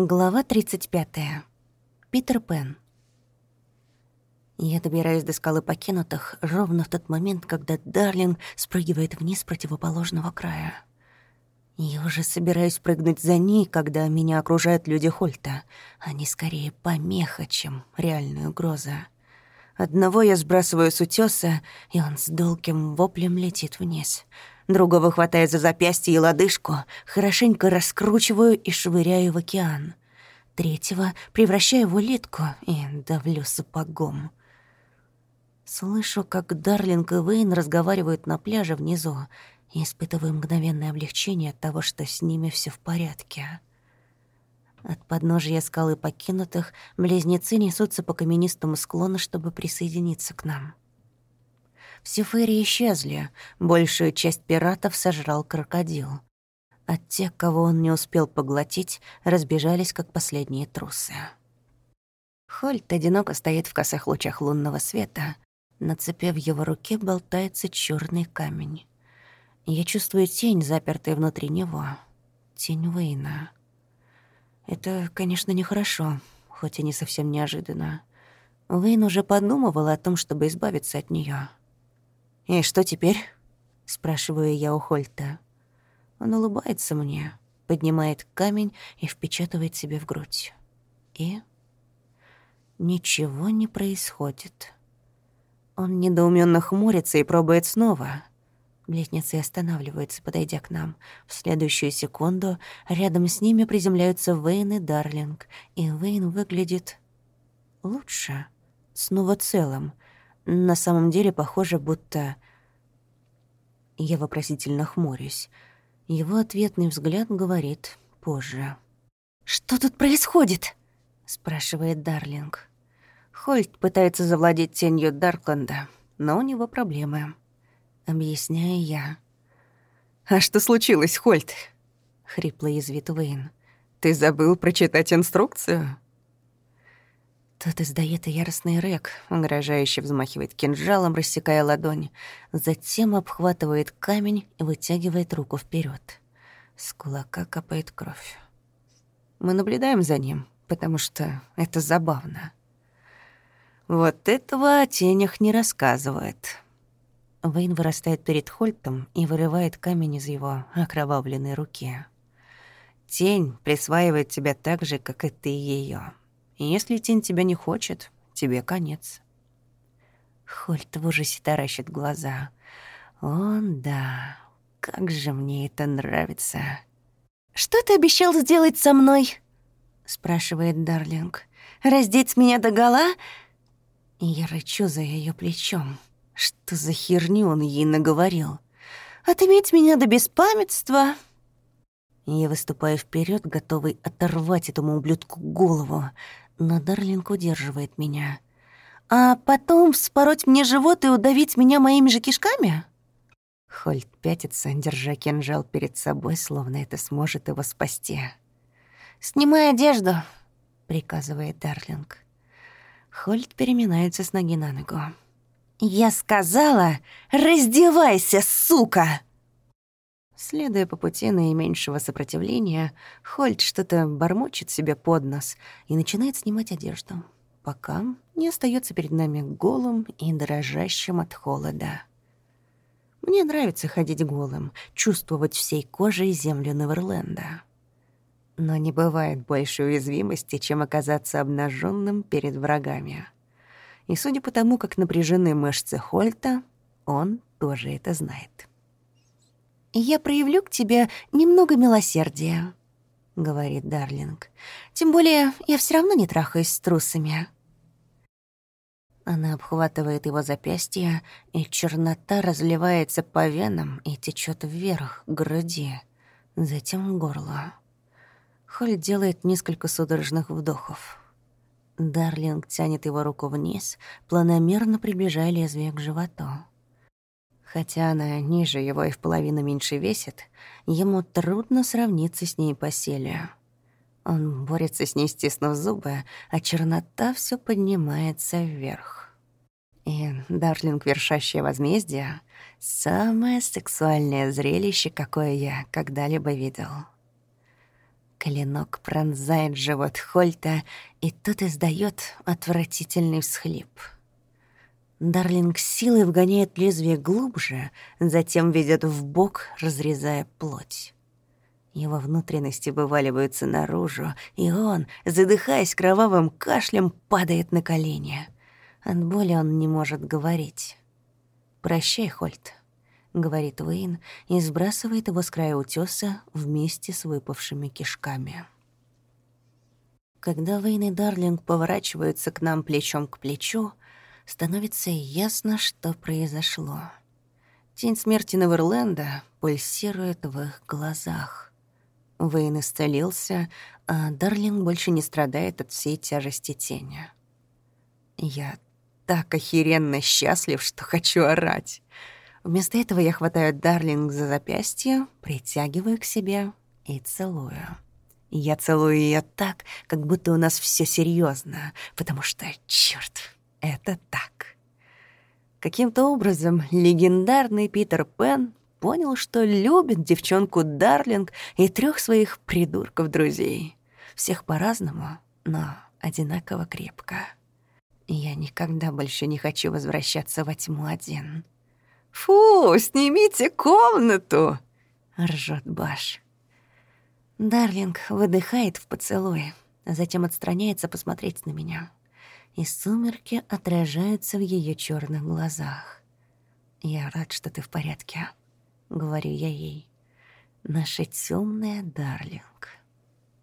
Глава 35. Питер Пен. Я добираюсь до скалы покинутых ровно в тот момент, когда Дарлинг спрыгивает вниз с противоположного края. Я уже собираюсь прыгнуть за ней, когда меня окружают люди Хольта. Они скорее помеха, чем реальная угроза. Одного я сбрасываю с утёса, и он с долгим воплем летит вниз — Другого хватаю за запястье и лодыжку, хорошенько раскручиваю и швыряю в океан. Третьего превращаю в улитку и давлю сапогом. Слышу, как Дарлинг и Вейн разговаривают на пляже внизу, и испытываю мгновенное облегчение от того, что с ними все в порядке. От подножия скалы покинутых близнецы несутся по каменистому склону, чтобы присоединиться к нам. Все фейри исчезли, большую часть пиратов сожрал крокодил. А те, кого он не успел поглотить, разбежались, как последние трусы. Хольт одиноко стоит в косых лучах лунного света. На цепи в его руке болтается черный камень. Я чувствую тень, запертая внутри него. Тень Уэйна. Это, конечно, нехорошо, хоть и не совсем неожиданно. Уэйн уже подумывал о том, чтобы избавиться от нее. «И что теперь?» — спрашиваю я у Хольта. Он улыбается мне, поднимает камень и впечатывает себе в грудь. И ничего не происходит. Он недоуменно хмурится и пробует снова. Близнецы останавливаются, подойдя к нам. В следующую секунду рядом с ними приземляются Вейн и Дарлинг, и Вейн выглядит лучше, снова целым — на самом деле похоже, будто... Я вопросительно хмурюсь. Его ответный взгляд говорит позже. «Что тут происходит?» — спрашивает Дарлинг. Хольт пытается завладеть тенью Даркленда, но у него проблемы. Объясняю я. «А что случилось, Хольт?» — хрипло язвит Уэйн. «Ты забыл прочитать инструкцию?» Тот издает яростный рык, угрожающе взмахивает кинжалом, рассекая ладонь, затем обхватывает камень и вытягивает руку вперед. С кулака капает кровь. Мы наблюдаем за ним, потому что это забавно. Вот этого о тенях не рассказывает. Вейн вырастает перед Хольтом и вырывает камень из его окровавленной руки. Тень присваивает тебя так же, как и ты ее. Если тень тебя не хочет, тебе конец. Хольт в ужасе таращит глаза. Он, да, как же мне это нравится. «Что ты обещал сделать со мной?» — спрашивает Дарлинг. «Раздеть меня догола?» И я рычу за ее плечом. Что за херню он ей наговорил? «Отыметь меня до беспамятства?» Я выступаю вперед, готовый оторвать этому ублюдку голову, но Дарлинг удерживает меня. «А потом вспороть мне живот и удавить меня моими же кишками?» Хольт пятится, держа кинжал перед собой, словно это сможет его спасти. «Снимай одежду», — приказывает Дарлинг. Хольт переминается с ноги на ногу. «Я сказала, раздевайся, сука!» Следуя по пути наименьшего сопротивления, Хольт что-то бормочет себе под нос и начинает снимать одежду, пока не остается перед нами голым и дрожащим от холода. Мне нравится ходить голым, чувствовать всей кожей землю Неверленда. Но не бывает больше уязвимости, чем оказаться обнаженным перед врагами. И судя по тому, как напряжены мышцы Хольта, он тоже это знает я проявлю к тебе немного милосердия», — говорит Дарлинг. «Тем более я все равно не трахаюсь с трусами». Она обхватывает его запястье, и чернота разливается по венам и течет вверх, к груди, затем к горлу. Холь делает несколько судорожных вдохов. Дарлинг тянет его руку вниз, планомерно приближая лезвие к животу. Хотя она ниже его и в половину меньше весит, ему трудно сравниться с ней по силе. Он борется с ней, стиснув зубы, а чернота все поднимается вверх. И Дарлинг, вершащее возмездие, — самое сексуальное зрелище, какое я когда-либо видел. Клинок пронзает живот Хольта, и тот издает отвратительный всхлип. Дарлинг силой вгоняет лезвие глубже, затем ведет в бок, разрезая плоть. Его внутренности вываливаются наружу, и он, задыхаясь кровавым кашлем, падает на колени. От боли он не может говорить. «Прощай, Хольт», — говорит Уэйн и сбрасывает его с края утёса вместе с выпавшими кишками. Когда Уэйн и Дарлинг поворачиваются к нам плечом к плечу, становится ясно, что произошло. Тень смерти Неверленда пульсирует в их глазах. Вейн исцелился, а Дарлинг больше не страдает от всей тяжести тени. Я так охеренно счастлив, что хочу орать. Вместо этого я хватаю Дарлинг за запястье, притягиваю к себе и целую. Я целую ее так, как будто у нас все серьезно, потому что, черт, это так. Каким-то образом легендарный Питер Пен понял, что любит девчонку Дарлинг и трех своих придурков-друзей. Всех по-разному, но одинаково крепко. Я никогда больше не хочу возвращаться во тьму один. «Фу, снимите комнату!» — ржет Баш. Дарлинг выдыхает в поцелуе, а затем отстраняется посмотреть на меня. И сумерки отражаются в ее черных глазах. «Я рад, что ты в порядке», — говорю я ей. «Наша темная Дарлинг».